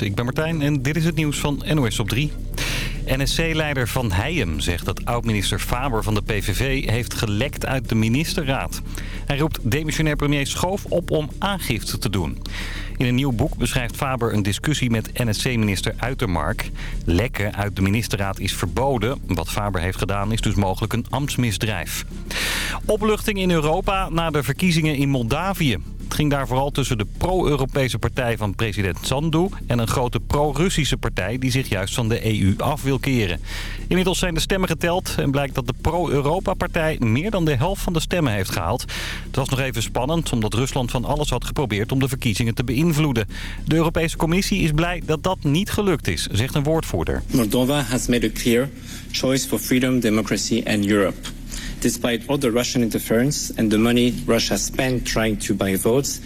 Ik ben Martijn en dit is het nieuws van NOS op 3. NSC-leider Van Heijem zegt dat oud-minister Faber van de PVV heeft gelekt uit de ministerraad. Hij roept demissionair premier Schoof op om aangifte te doen. In een nieuw boek beschrijft Faber een discussie met NSC-minister Uitermark. Lekken uit de ministerraad is verboden. Wat Faber heeft gedaan is dus mogelijk een ambtsmisdrijf. Opluchting in Europa na de verkiezingen in Moldavië. Het ging daar vooral tussen de pro-Europese partij van president Sandu... en een grote pro-Russische partij die zich juist van de EU af wil keren. Inmiddels zijn de stemmen geteld en blijkt dat de pro-Europa-partij... meer dan de helft van de stemmen heeft gehaald. Het was nog even spannend omdat Rusland van alles had geprobeerd om de verkiezingen te beïnvloeden. De Europese Commissie is blij dat dat niet gelukt is, zegt een woordvoerder. Moldova has made a clear choice for freedom, democracy and Europe. Despite all the Russian interference and the money Russia spent trying to buy votes,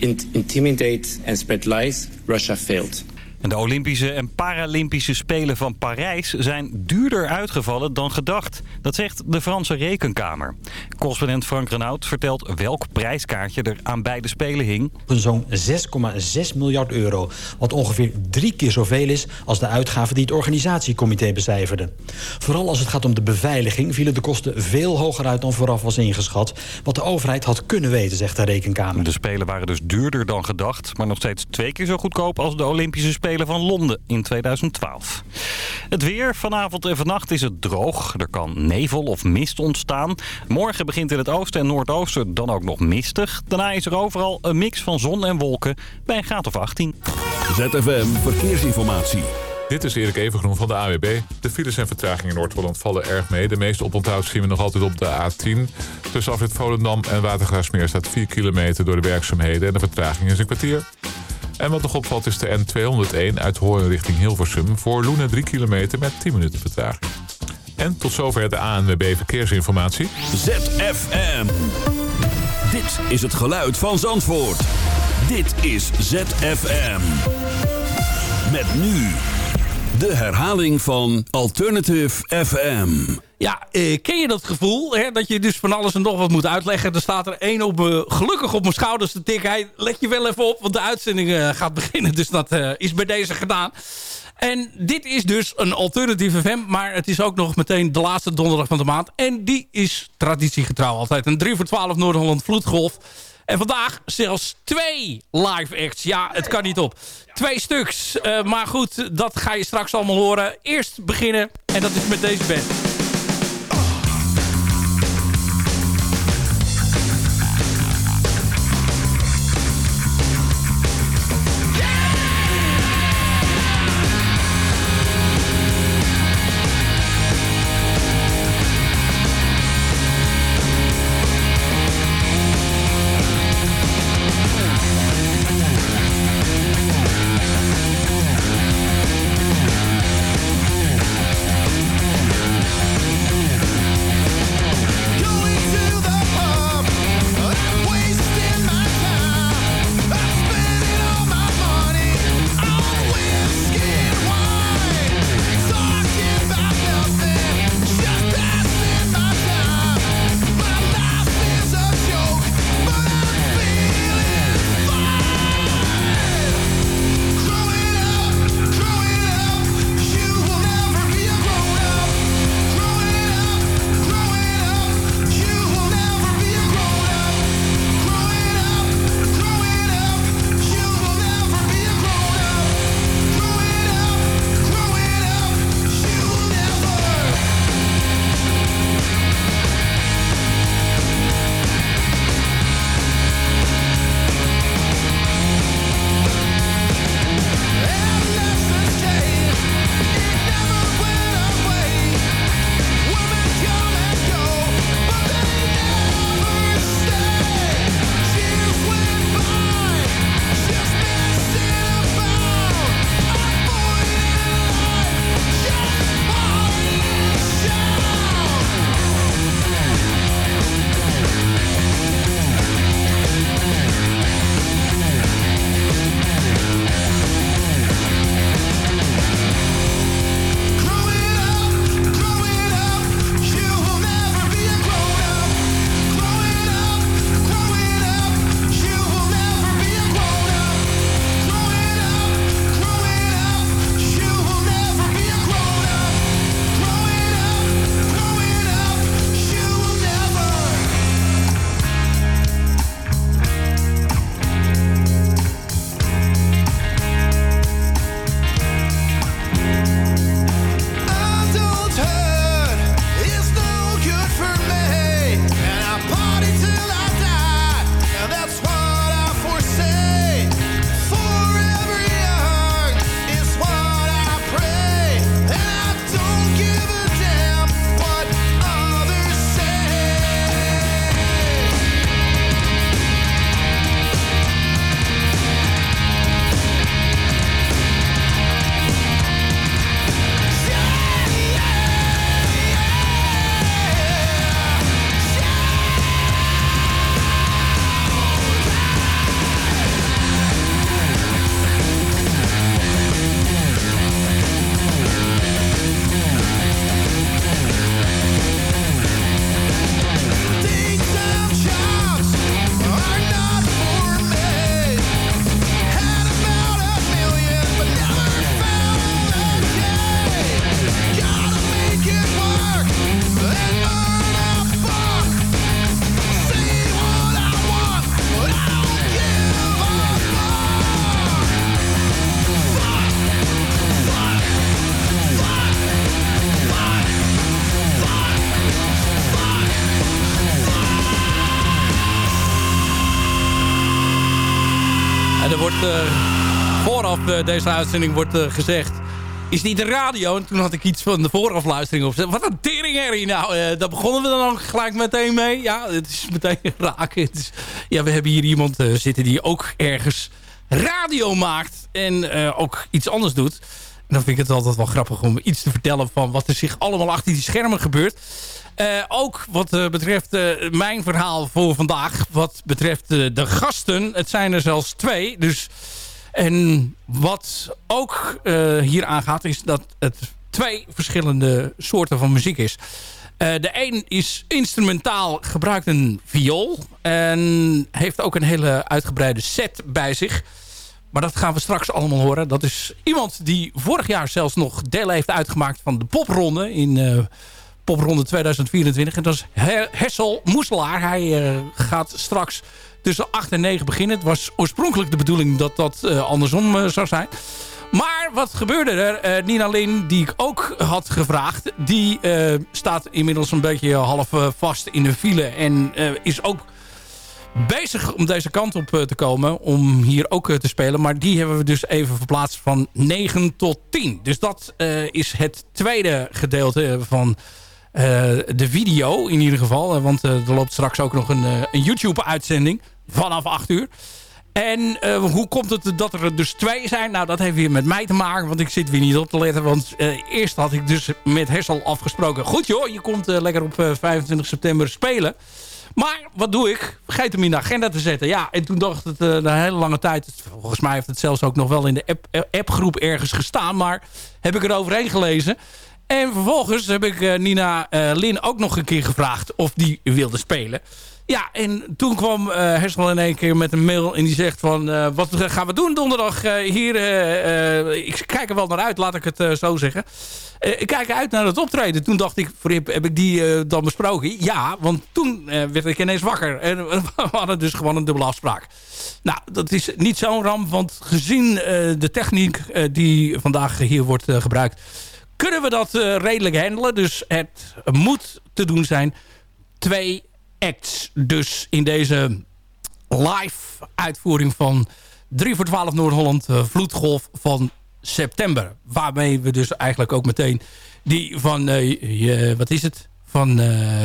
intimidate and spread lies, Russia failed. En de Olympische en Paralympische Spelen van Parijs zijn duurder uitgevallen dan gedacht. Dat zegt de Franse Rekenkamer. Correspondent Frank Renaud vertelt welk prijskaartje er aan beide Spelen hing. Zo'n 6,6 miljard euro. Wat ongeveer drie keer zoveel is als de uitgaven die het organisatiecomité becijferde. Vooral als het gaat om de beveiliging vielen de kosten veel hoger uit dan vooraf was ingeschat. Wat de overheid had kunnen weten, zegt de Rekenkamer. De Spelen waren dus duurder dan gedacht, maar nog steeds twee keer zo goedkoop als de Olympische Spelen Spelen van Londen in 2012. Het weer. Vanavond en vannacht is het droog. Er kan nevel of mist ontstaan. Morgen begint in het oosten en noordoosten dan ook nog mistig. Daarna is er overal een mix van zon en wolken bij een graad of 18. ZFM Verkeersinformatie. Dit is Erik Evengroen van de AWB. De files en vertragingen in Noord-Holland vallen erg mee. De meeste oponthoud zien we nog altijd op de A10. Tussen afrit Volendam en Watergraafsmeer staat 4 kilometer door de werkzaamheden... en de vertraging is een kwartier. En wat nog opvalt is de N201 uit Hoorn richting Hilversum... voor Loenen 3 kilometer met 10 minuten vertraging. En tot zover de ANWB Verkeersinformatie. ZFM. Dit is het geluid van Zandvoort. Dit is ZFM. Met nu de herhaling van Alternative FM. Ja, eh, ken je dat gevoel? Hè? Dat je dus van alles en nog wat moet uitleggen. Er staat er één op, uh, gelukkig op mijn schouders te tikken. Hij let je wel even op, want de uitzending uh, gaat beginnen. Dus dat is bij deze gedaan. En dit is dus een alternatieve FM. Maar het is ook nog meteen de laatste donderdag van de maand. En die is traditiegetrouw altijd. Een 3 voor 12 Noord-Holland Vloedgolf. En vandaag zelfs twee live acts. Ja, het kan niet op. Twee stuks. Maar goed, dat ga je straks allemaal horen. Eerst beginnen. En dat is met deze band. Deze uitzending wordt gezegd... is niet de radio. En toen had ik iets van de voorafluistering op. Wat een teringherrie. Nou, uh, daar begonnen we dan ook gelijk meteen mee. Ja, het is meteen raken. Het is, ja, we hebben hier iemand zitten die ook ergens radio maakt. En ook iets anders doet. En dan vind ik het altijd wel grappig om iets te vertellen... van wat er zich allemaal achter die schermen gebeurt. Ook wat betreft mijn verhaal voor vandaag. Wat betreft de gasten. Het zijn er zelfs twee. Dus, en wat ook hier aangaat is dat het twee verschillende soorten van muziek is. de een is instrumentaal, gebruikt een viool. En heeft ook een hele uitgebreide set bij zich. Maar dat gaan we straks allemaal horen. Dat is iemand die vorig jaar zelfs nog deel heeft uitgemaakt van de popronde in popronde 2024. En dat is Hessel Moeselaar. Hij gaat straks tussen 8 en 9 beginnen. Het was oorspronkelijk de bedoeling dat dat uh, andersom uh, zou zijn. Maar wat gebeurde er? Nina Lin, die ik ook had gevraagd... die staat inmiddels een beetje half vast in de file... en is ook bezig om deze kant op te komen. Om hier ook te spelen. Maar die hebben we dus even verplaatst van 9 tot 10. Dus dat is het tweede gedeelte van eh, de video in ieder geval. Eh, want eh, er loopt straks ook nog een, een YouTube-uitzending vanaf 8 uur. En hoe komt het dat er dus twee zijn? Nou, dat heeft weer met mij te maken, want ik zit weer niet op te letten. Want eerst had ik dus met Hessel afgesproken. Goed joh, je komt lekker op 25 september spelen. Maar wat doe ik? Vergeet hem in de agenda te zetten. Ja, en toen dacht het een hele lange tijd... Volgens mij heeft het zelfs ook nog wel in de app, appgroep ergens gestaan. Maar heb ik er overheen gelezen. En vervolgens heb ik uh, Nina uh, Lin ook nog een keer gevraagd of die wilde spelen. Ja, en toen kwam uh, in één keer met een mail en die zegt van... wat gaan we doen donderdag hier? ik kijk er wel naar uit, laat ik het zo zeggen. ik kijk uit naar het optreden. Toen dacht ik, Frip, heb ik die dan besproken? Ja, want toen werd ik ineens wakker. En we hadden dus gewoon een dubbele afspraak. Nou, dat is niet zo'n ramp, want gezien de techniek die vandaag hier wordt gebruikt kunnen we dat uh, redelijk handelen. Dus het moet te doen zijn. Twee acts dus in deze live uitvoering van 3 voor 12 Noord-Holland uh, Vloedgolf van september. Waarmee we dus eigenlijk ook meteen die van, uh, wat is het? Van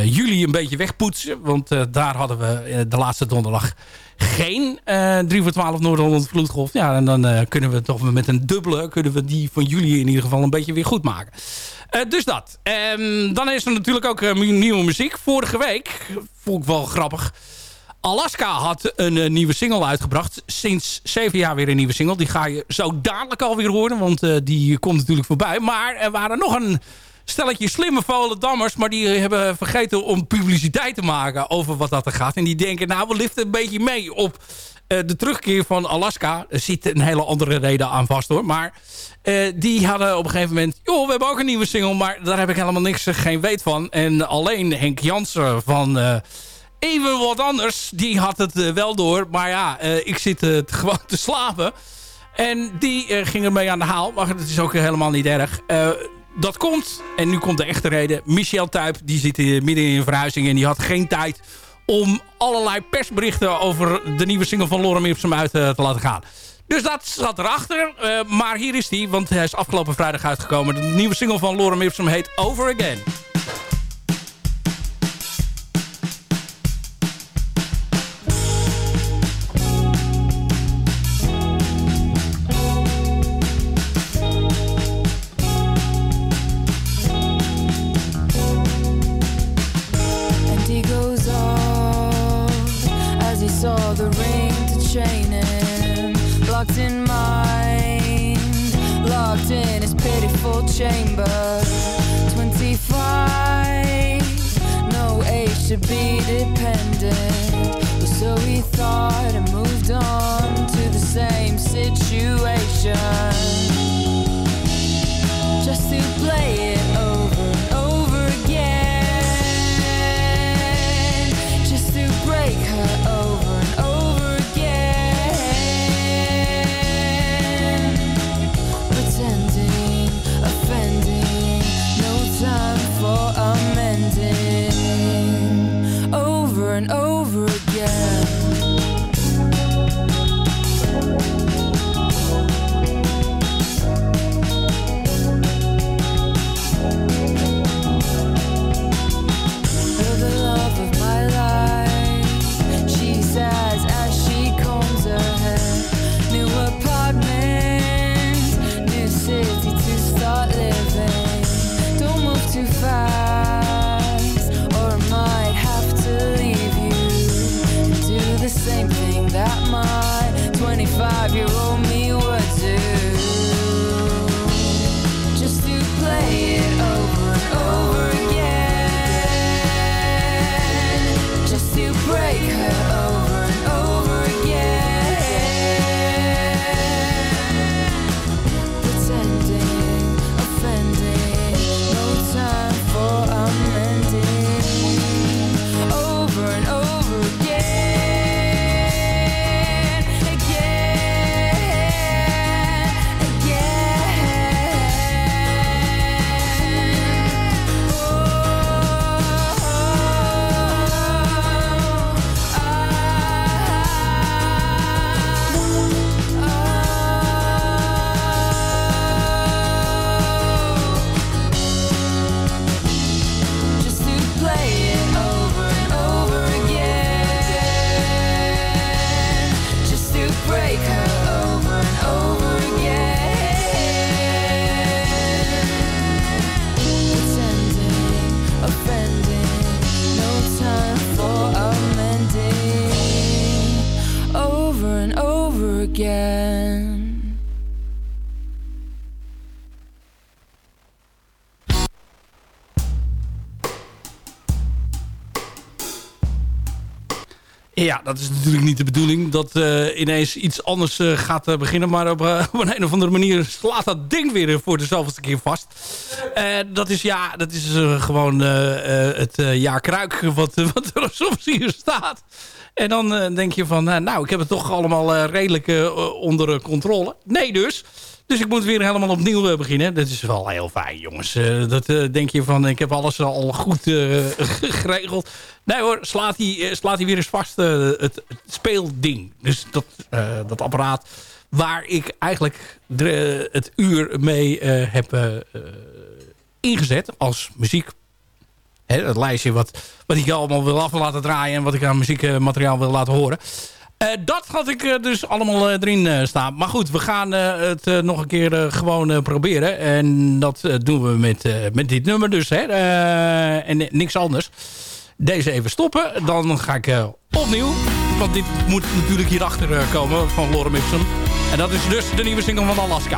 juli een beetje wegpoetsen. Want daar hadden we de laatste donderdag geen uh, eh, 3 voor 12 Noord-Holland vloedgolf. Ja, en dan uh, kunnen we toch met een dubbele... kunnen we die van jullie in ieder geval een beetje weer goed maken. Uh, dus dat. Um, dan is er natuurlijk ook nieuwe muziek. Vorige week, vond ik wel grappig... Alaska had een nieuwe single uitgebracht. Sinds zeven jaar weer een nieuwe single. Die ga je zo dadelijk alweer horen. Want die komt natuurlijk voorbij. Maar er waren nog een stelletje slimme Volendammers... maar die hebben vergeten om publiciteit te maken over wat dat er gaat. En die denken, nou, we liften een beetje mee op uh, de terugkeer van Alaska. Er zit een hele andere reden aan vast, hoor. Maar uh, die hadden op een gegeven moment... joh, we hebben ook een nieuwe single, maar daar heb ik helemaal niks, eh, geen weet van. En alleen Henk Jansen van... Uh, even wat anders, die had het wel door. Maar ja, ik zit gewoon te slapen. En die ging ermee aan de haal. Maar dat is ook helemaal niet erg dat komt, en nu komt de echte reden... Michel Tuip, die zit midden in een verhuizing... en die had geen tijd om allerlei persberichten... over de nieuwe single van Lorem Ipsum uit eh, te laten gaan. Dus dat zat erachter. Uh, maar hier is hij, want hij is afgelopen vrijdag uitgekomen. De nieuwe single van Lorem Ipsum heet Over Again. Chamber. 25 no age to be dependent. So we thought and moved on to the same Ja, dat is natuurlijk niet de bedoeling. Dat uh, ineens iets anders uh, gaat uh, beginnen. Maar op, op, een, of andere manier slaat dat ding weer voor de zoveelste keer vast. dat is, ja, dat is gewoon het jaar kruik wat, wat er soms hier staat. En dan denk je van, nou, ik heb het toch allemaal redelijk onder controle. Nee dus. Dus ik moet weer helemaal opnieuw uh, beginnen. Dat is wel heel fijn, jongens. Uh, dat uh, denk je van, ik heb alles al goed geregeld. Nee hoor, slaat hij, slaat hij weer eens vast het, het, speelding. Dus dat, dat apparaat waar ik eigenlijk het uur mee heb ingezet als muziek. Hè, het lijstje wat, wat ik allemaal wil af laten draaien... en wat ik aan muziekmateriaal wil laten horen... Uh, dat had ik uh, dus allemaal uh, erin staan. Maar goed, we gaan het nog een keer gewoon proberen. En dat doen we met, met dit nummer dus. Hè? en niks anders. Deze even stoppen. Dan ga ik opnieuw. Want dit moet natuurlijk hierachter komen van Lorem Ipsum. En dat is dus de nieuwe single van Alaska.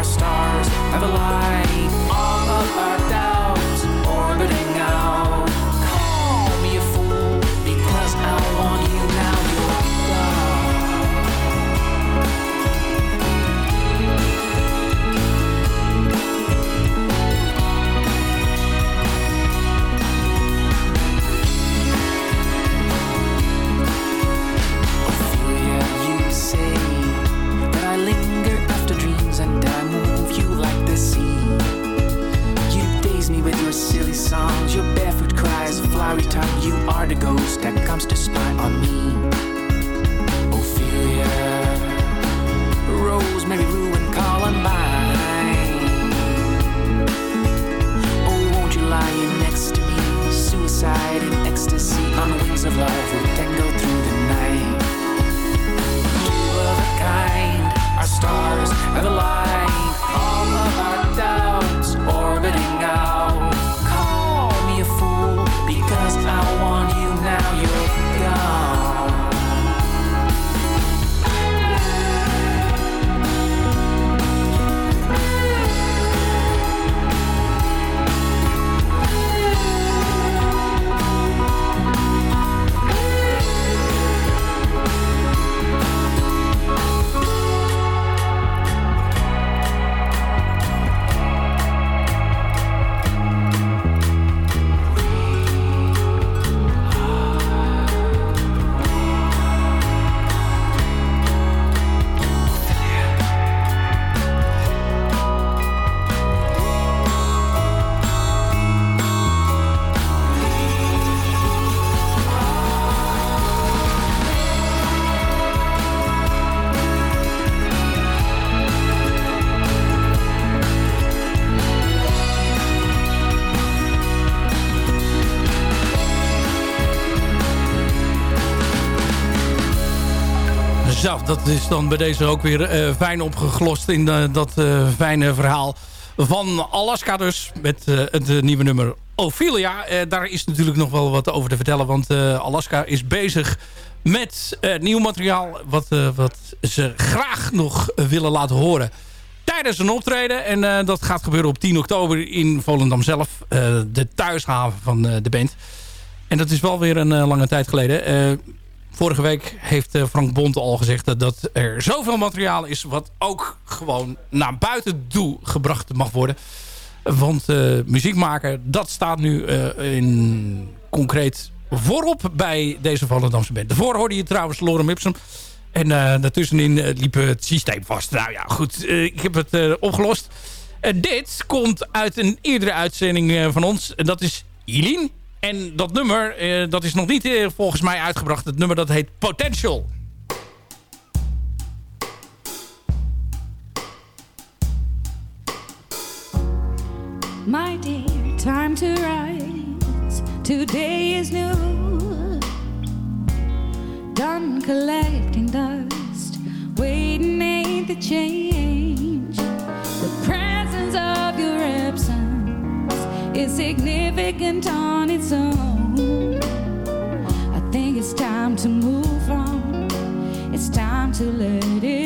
our stars have aligned. All of our doubts flowery tongue. You are the ghost that comes to spy on me. Ophelia, Rosemary, Rue, and Columbine. Oh, won't you lie next to me? Suicide and ecstasy on wings of love will tango Dat is dan bij deze ook weer eh, fijn opgeglost in eh, dat eh, fijne verhaal van Alaska dus. Met het nieuwe nummer Ophelia. daar is natuurlijk nog wel wat over te vertellen. Want Alaska is bezig met nieuw materiaal. Wat, wat ze graag nog willen laten horen. Tijdens een optreden. En dat gaat gebeuren op 10 oktober in Volendam zelf. de thuishaven van de band. En dat is wel weer een lange tijd geleden. Vorige week heeft eh, Frank Bond al gezegd dat er zoveel materiaal is... wat ook gewoon naar buiten toe gebracht mag worden. Want uh, muziek maken, dat staat nu uh, in concreet voorop bij deze Volendamse band. Daarvoor hoorde je trouwens Lorem Ipsum. En daartussenin liep het systeem vast. Nou ja, goed, ik heb het opgelost. dit komt uit een eerdere uitzending van ons. En dat is Eileen en dat nummer, eh, dat is nog niet eh, volgens mij uitgebracht. Het nummer dat heet Potential. My dear, time to rise. Today is new. Done collecting dust. Waiting ain't the change. Is significant on its own. I think it's time to move on. It's time to let it.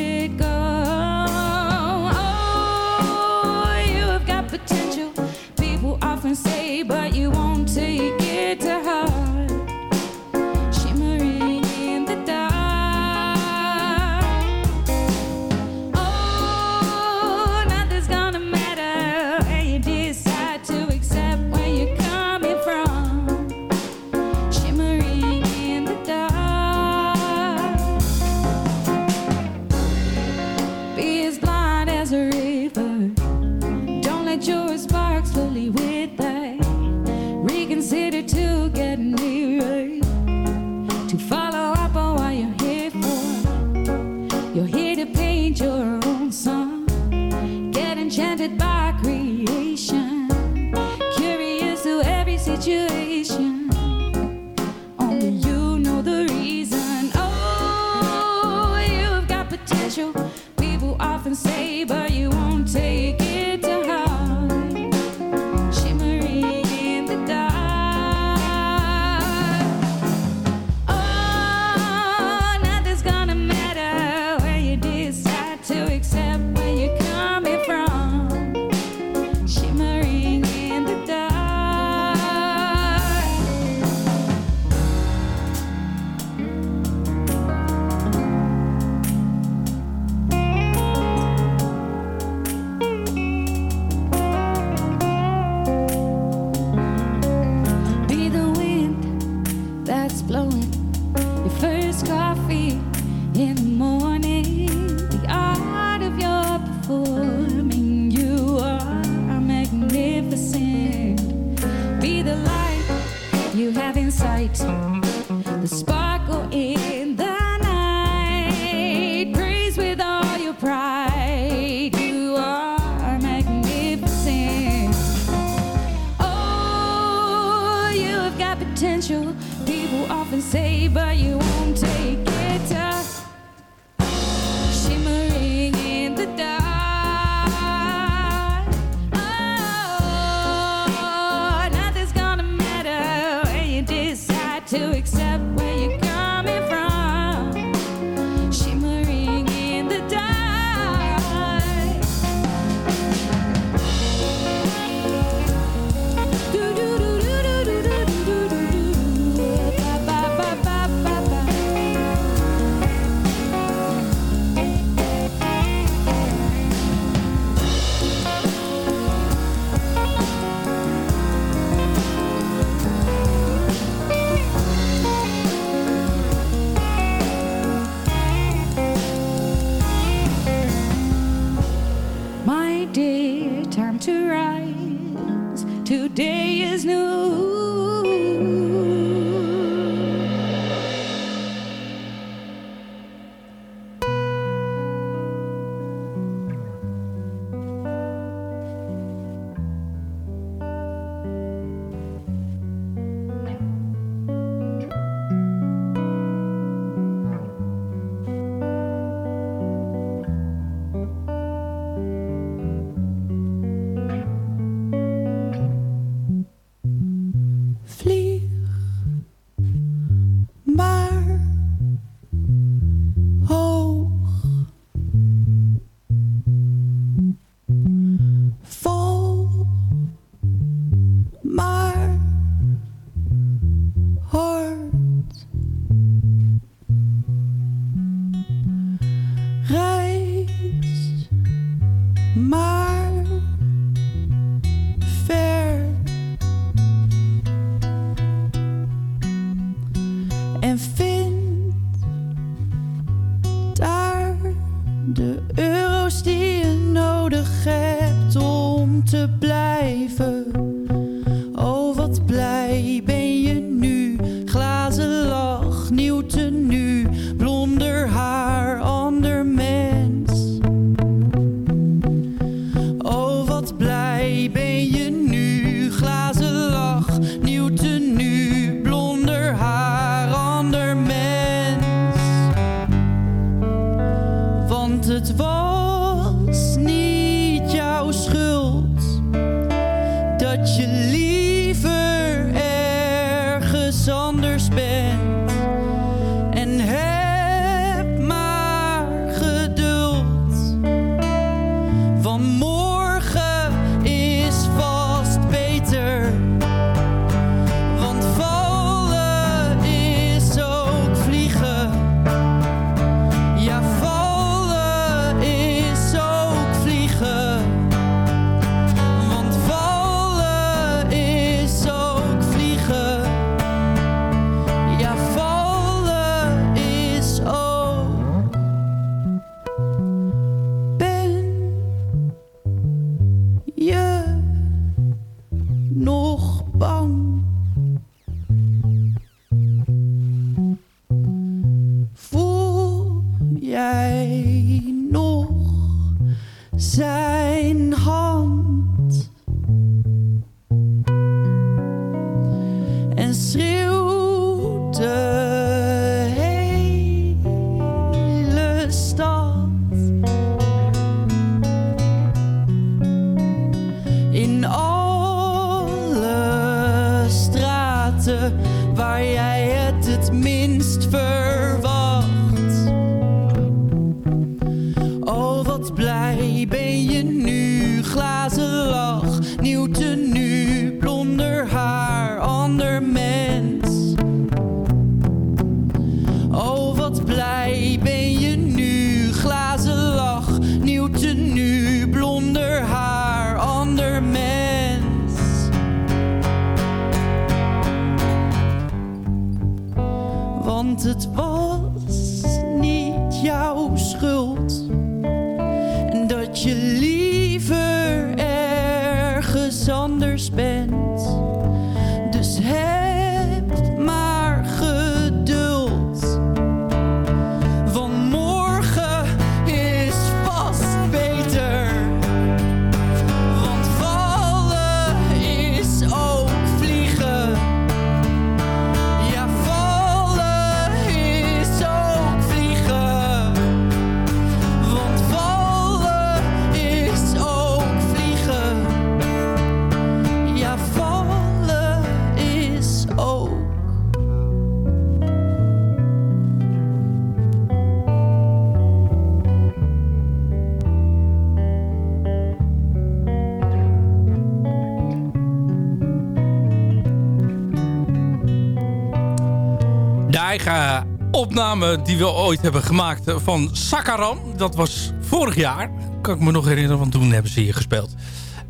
Die we ooit hebben gemaakt van Sakaram. Dat was vorig jaar. Kan ik me nog herinneren, want toen hebben ze hier gespeeld.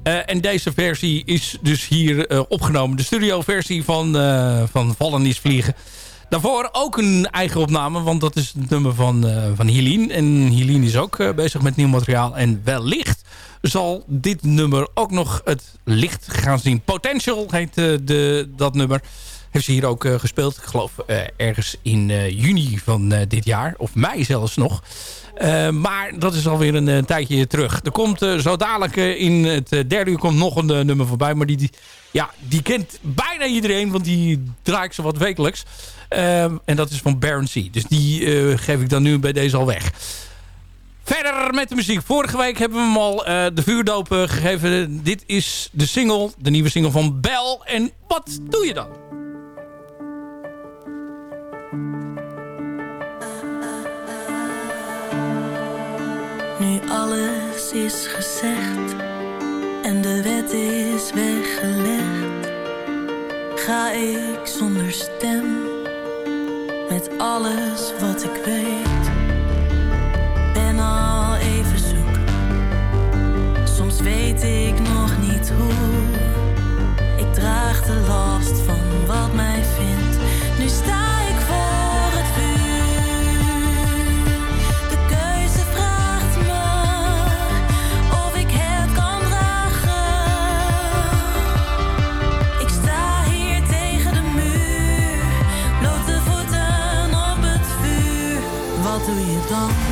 Eh, en deze versie is dus hier eh, opgenomen. De studioversie van, eh, van Vallen is Vliegen. Daarvoor ook een eigen opname, want dat is het nummer van, eh van Helene. En Helene is ook eh, bezig met nieuw materiaal. En wellicht zal dit nummer ook nog het licht gaan zien. Potential heet eh, de, dat nummer. Heeft ze hier ook eh, gespeeld. Ik geloof eh, ergens in eh, juni van dit jaar. Of mei zelfs nog. Maar dat is alweer een, eh, tijdje terug. Er komt zo dadelijk in het derde uur komt nog een nummer voorbij. Maar die, die, ja, die kent bijna iedereen. Want die draai ik zo wat wekelijks. En dat is van Baron C. Dus die geef ik dan nu bij deze al weg. Verder met de muziek. Vorige week hebben we hem al de vuurdoop gegeven. Dit is de single, de nieuwe single van Bel. En wat doe je dan? Nu alles is gezegd en de wet is weggelegd, ga ik zonder stem met alles wat ik weet. 더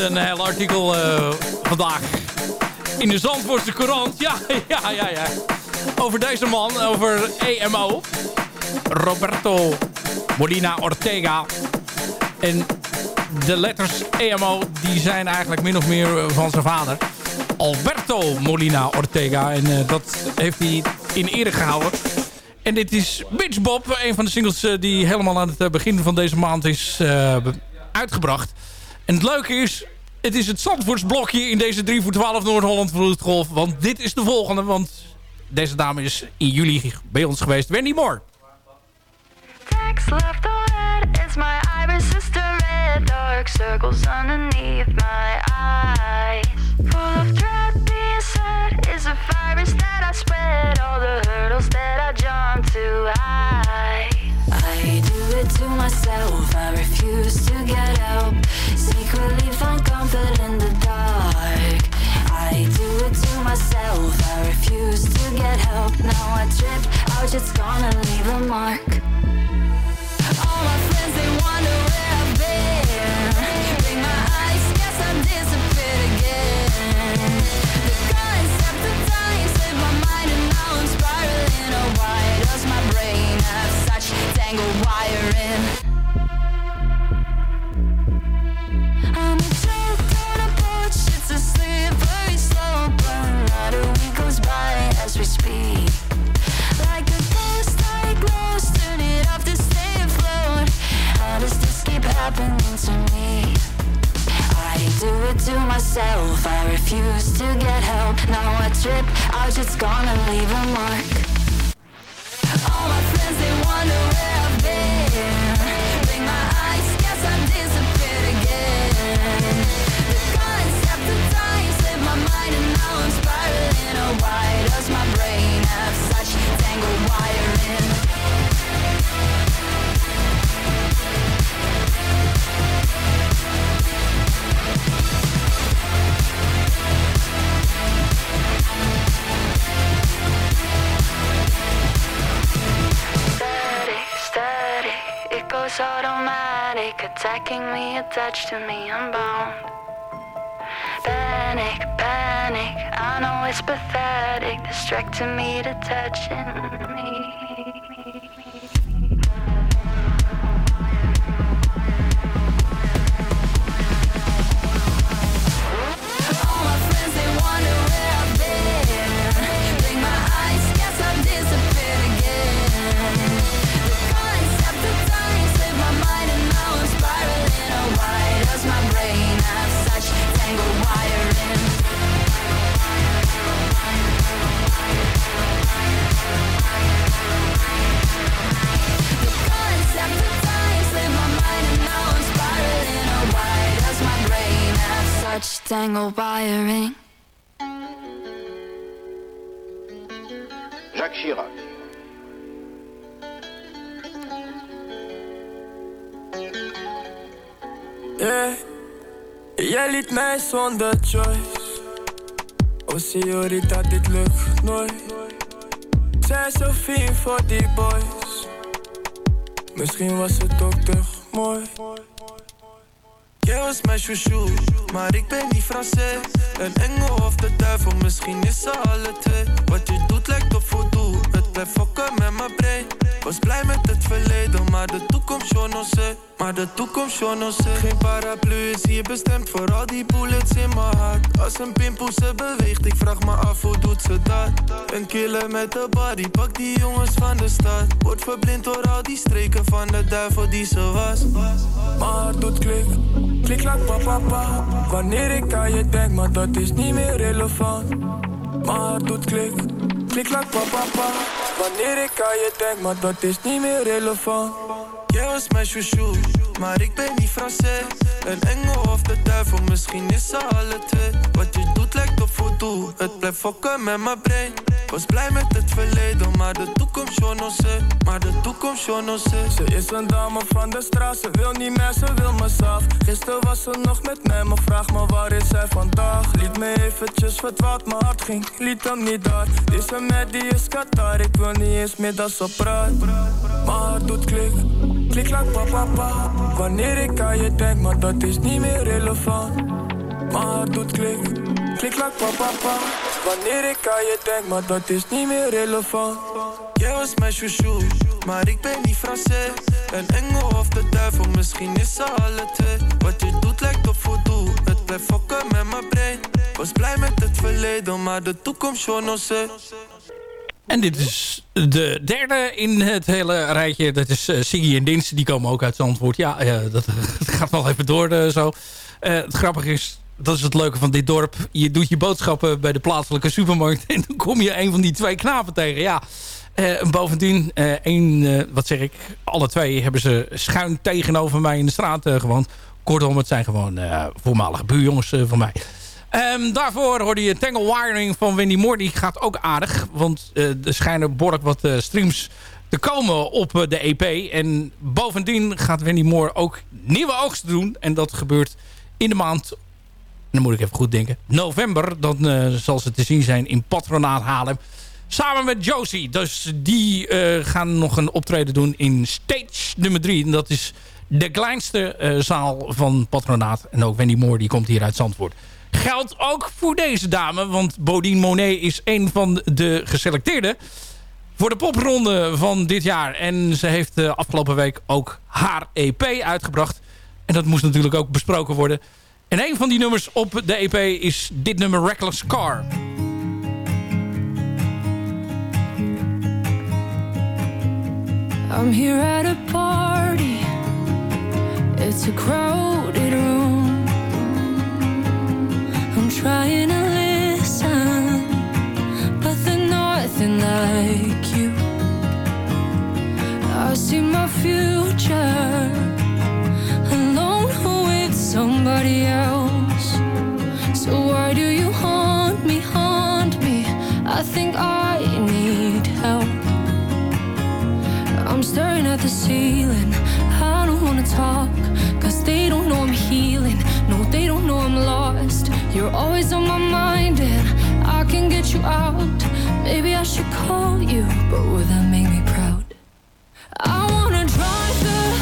een eh, heel artikel eh, vandaag in de Zandvoortse Courant. Ja, ja, ja, ja. Over deze man, over EMO. Roberto Molina Ortega. En de letters EMO, die zijn eigenlijk min of meer eh, van zijn vader. Alberto Molina Ortega. En dat heeft hij in ere gehouden. En dit is Bitch Bob, een van de singles die helemaal aan het begin van deze maand is uitgebracht. En het leuke is, het is het Zandvoortsblokje in deze 3 voor 12 Noord-Holland Vloedgolf. Want dit is de volgende, want deze dame is in juli bij ons geweest. Wendy Moore. Text left red is my iris sister red Dark circles underneath my eyes Full of dread being set is a virus that I spread All the hurdles that I jump to high I do it to myself. I refuse to get help. Secretly find comfort in the dark. I do it to myself. I refuse to get help. Now I it's gonna leave a mark. All my friends, they wonder tangled wiring? I'm a joke on a porch, it's a slippery slope. Another week goes by as we speak. Like a ghost, like ghost, turn it off to stay afloat. How does this keep happening to me? I do it to myself, I refuse to get help. Now I trip out, just gonna leave a mark. All my friends, they wonder distracting me to touching tangled wiring? Jacques Chirac. Yeah. Jij liet mij zonder choice. Oh, señorita, dit lukt nooit. Zij zo fier voor die boys. Misschien was het ook te mooi. Jij was mijn chouchou, maar ik ben niet Français. Een engel of de duivel, misschien is ze alle twee. Wat je doet lijkt op voodoo, het blijft fokken met mijn brain. Was blij met het verleden, maar de toekomst, yo no sé. Maar de toekomst, yo no sé. Geen paraplu is hier bestemd voor al die bullets in mijn hart. Als een pimpel ze beweegt, ik vraag me af hoe doet ze dat. Een killer met de body, pak die jongens van de stad. Wordt verblind door al die streken van de duivel die ze was. Maar doet klik, klik laat papa pa. Wanneer ik aan je denk, maar dat is niet meer relevant. Maar doet klik, klik laat papa pa. Wanneer ik aan je denk, maar dat is niet meer relevant. Was mijn chouchou, maar ik ben niet Français. Een engel of de duivel, misschien is ze alle twee. Wat je doet lijkt op voodoo, het blijft fokken met mijn brain. Was blij met het verleden, maar de toekomst, yo no sé. Maar de toekomst, yo no sé. Ze is een dame van de straat, ze wil niet meer, ze wil me zelf. Gisteren was ze nog met mij, maar vraag me waar is zij vandaag. Liet me eventjes verdwaald, mijn hart ging, liet hem niet daar. Deze met die is Qatar, ik wil niet eens meer dat ze praat. Hart doet klik, klik laat papa pa. Wanneer ik aan je denk, maar dat is niet meer relevant. Hart doet klik, klik laat papa pa. Wanneer ik aan je denk, maar dat is niet meer relevant. Jij was mijn chouchou, maar ik ben niet Français. Een engel of de duivel, misschien is ze alle twee. Wat je doet lijkt op voodoo, het blijft fokken met mijn brain. Was blij met het verleden, maar de toekomst, yo no. En dit is de derde in het hele rijtje. Dat is uh, Siggy en Dins. Die komen ook uit Zandvoort. Ja, dat gaat wel even door uh, zo. het grappige is dat is het leuke van dit dorp. Je doet je boodschappen bij de plaatselijke supermarkt... en dan kom je een van die twee knapen tegen. Ja, eh, bovendien, eh één, eh, wat zeg ik... alle twee hebben ze schuin tegenover mij in de straat eh, gewoond. Kortom, het zijn gewoon eh, voormalige buurjongens eh, van mij. Ehm, daarvoor hoorde je Tangle Wiring van Wendy Moore. Die gaat ook aardig. Want eh, er schijnen behoorlijk wat eh, streams te komen op eh, de EP. En bovendien gaat Wendy Moore ook nieuwe oogsten doen. En dat gebeurt in de maand... Dan moet ik even goed denken. November. Dan zal ze te zien zijn in Patronaat Haarlem. Samen met Josie. Dus die gaan nog een optreden doen in stage nummer 3. En dat is de kleinste zaal van Patronaat. En ook Wendy Moore die komt hier uit Zandvoort. Geldt ook voor deze dame. Want Bodine Monet is een van de geselecteerden voor de popronde van dit jaar. En ze heeft de afgelopen week ook haar EP uitgebracht. En dat moest natuurlijk ook besproken worden. En een van die nummers op de EP is dit nummer Reckless Car. I'm here at a party. It's a crowded room. Trying to listen, but they're nothing like you. I see my future alone with somebody else. So why do you haunt me, haunt me? I think I need help. I'm staring at the ceiling. I don't wanna talk, cause they don't know I'm healing. No, they don't know I'm lost. You're always on my mind, and I can get you out. Maybe I should call you, but would that make me proud? I wanna drive the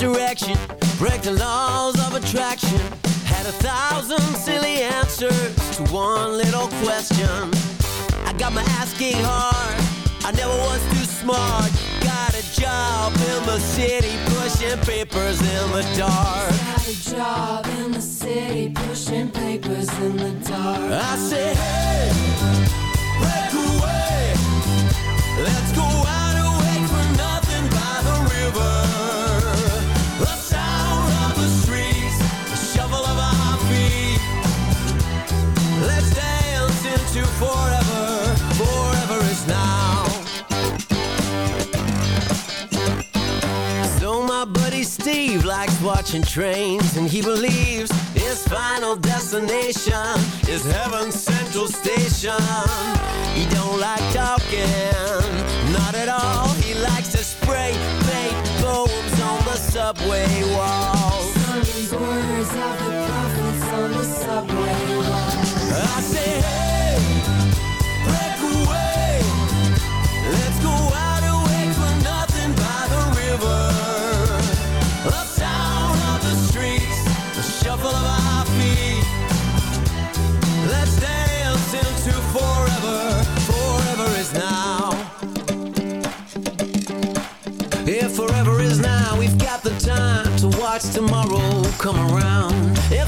to direction, break the laws of attraction. Had a thousand silly answers to one little question. I got my ass kicked hard, I never was too smart. Got a job in the city, pushing papers in the dark. Got a job in the city, pushing papers in the dark. I said, hey, break away. Let's go out away for nothing by the river. Steve likes watching trains, and he believes his final destination is Heaven Central Station. He don't like talking, not at all. He likes to spray paint poems on the subway walls. words of the prophets on the subway I say, hey, break away. Let's go out away for nothing by the river. Watch tomorrow come around.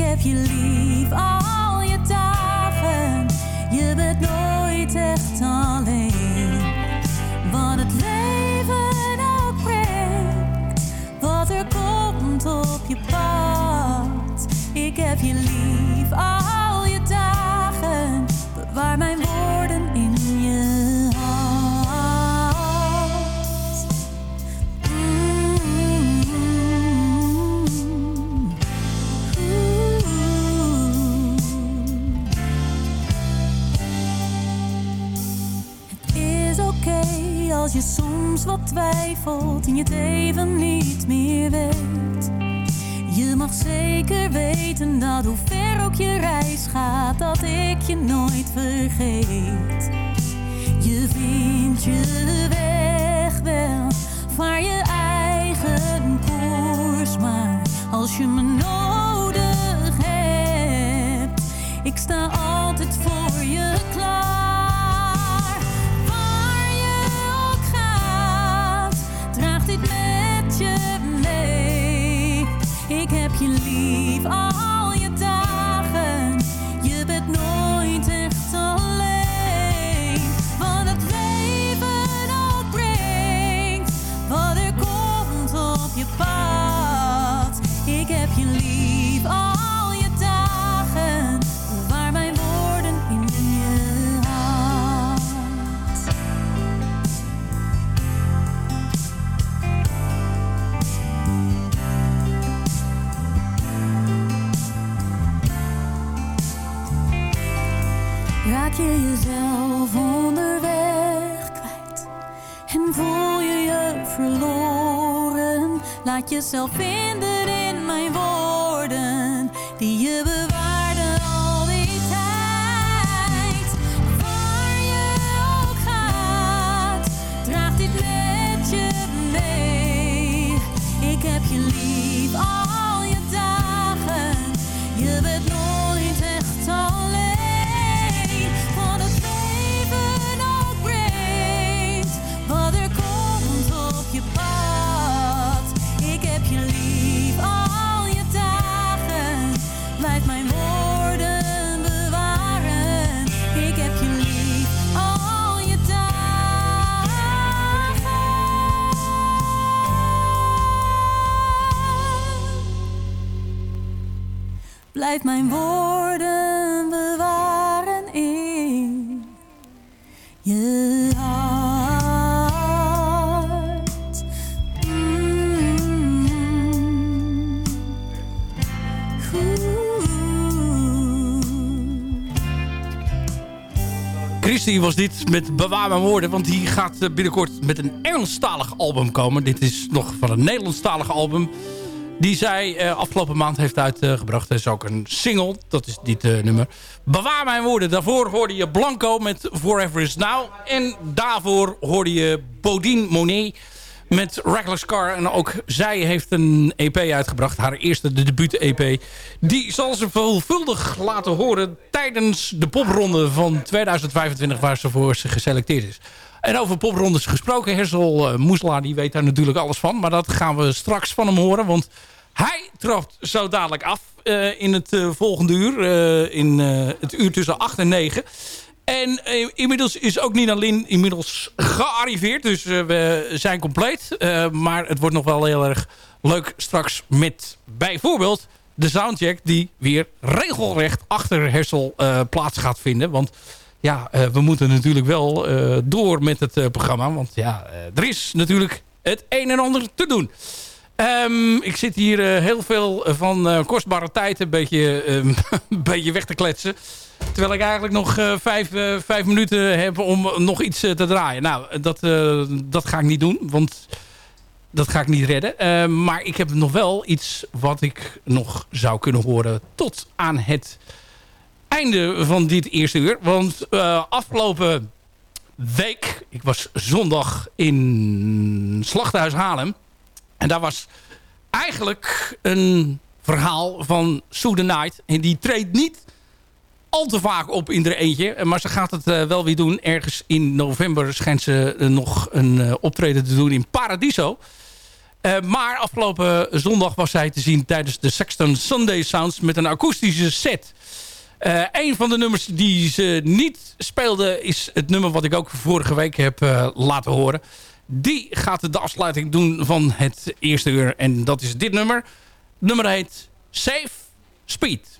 Heb je lief al je dagen, je bent nooit echt alleen. Wat het leven ook brengt, wat er komt op je pad. Ik heb je lief al je dagen, bewaar mijn woorden wat twijfelt en je het even niet meer weet. Je mag zeker weten dat hoe ver ook je reis gaat, dat ik je nooit vergeet. Je vindt je weg wel, vaar je eigen koers. Maar als je me nodig hebt, ik sta altijd voor je klaar. Je lief Laat jezelf vinden in mijn woorden die je bewaarde al die tijd. Waar je ook gaat, draag dit met je mee. Ik heb je lief Blijf mijn woorden bewaren in je hart. Mm. Christy was dit met Bewaar mijn woorden. Want die gaat eh, binnenkort met een Engelstalig album komen. Dit is nog van een Nederlandstalig album. Die zij eh, afgelopen maand heeft uitgebracht. Dat is ook een single. Dat is dit eh, nummer. Bewaar mijn woorden. Daarvoor hoorde je Blanco met Forever is Now. En daarvoor hoorde je Bodine Monet met Reckless Car. En ook zij heeft een EP uitgebracht. Haar eerste de debuut-EP. Die zal ze veelvuldig laten horen tijdens de popronde van 2025... waar ze voor geselecteerd is. En over poprondes gesproken, Hersel uh, Moesla die weet daar natuurlijk alles van. Maar dat gaan we straks van hem horen. Want hij trapt zo dadelijk af uh, in het uh, volgende uur. In het uur tussen 8 en 9. En inmiddels is ook Nina Lin inmiddels gearriveerd. Dus we zijn compleet. maar het wordt nog wel heel erg leuk straks met bijvoorbeeld de soundcheck... die weer regelrecht achter Hersel plaats gaat vinden. Want ja, uh, we moeten natuurlijk wel uh, door met het uh, programma. Want ja, er is natuurlijk het een en ander te doen. Um, ik zit hier heel veel van kostbare tijd een beetje, um, een beetje weg te kletsen. Terwijl ik eigenlijk nog vijf, vijf minuten heb om nog iets te draaien. Nou, dat, dat ga ik niet doen, want dat ga ik niet redden. maar ik heb nog wel iets wat ik nog zou kunnen horen tot aan het einde van dit eerste uur. Want uh, afgelopen week, ik was zondag in Slachthuis Haarlem. En daar was eigenlijk een verhaal van Sue the Night. En die treedt niet al te vaak op in er eentje. Maar ze gaat het uh, wel weer doen. Ergens in november schijnt ze uh, nog een optreden te doen in Paradiso. maar afgelopen zondag was zij te zien tijdens de Sexton Sunday Sounds... met een akoestische set... Uh, een van de nummers die ze niet speelde is het nummer wat ik ook vorige week heb uh, laten horen. Die gaat de afsluiting doen van het eerste uur. En dat is dit nummer. Nummer heet Safe Speed.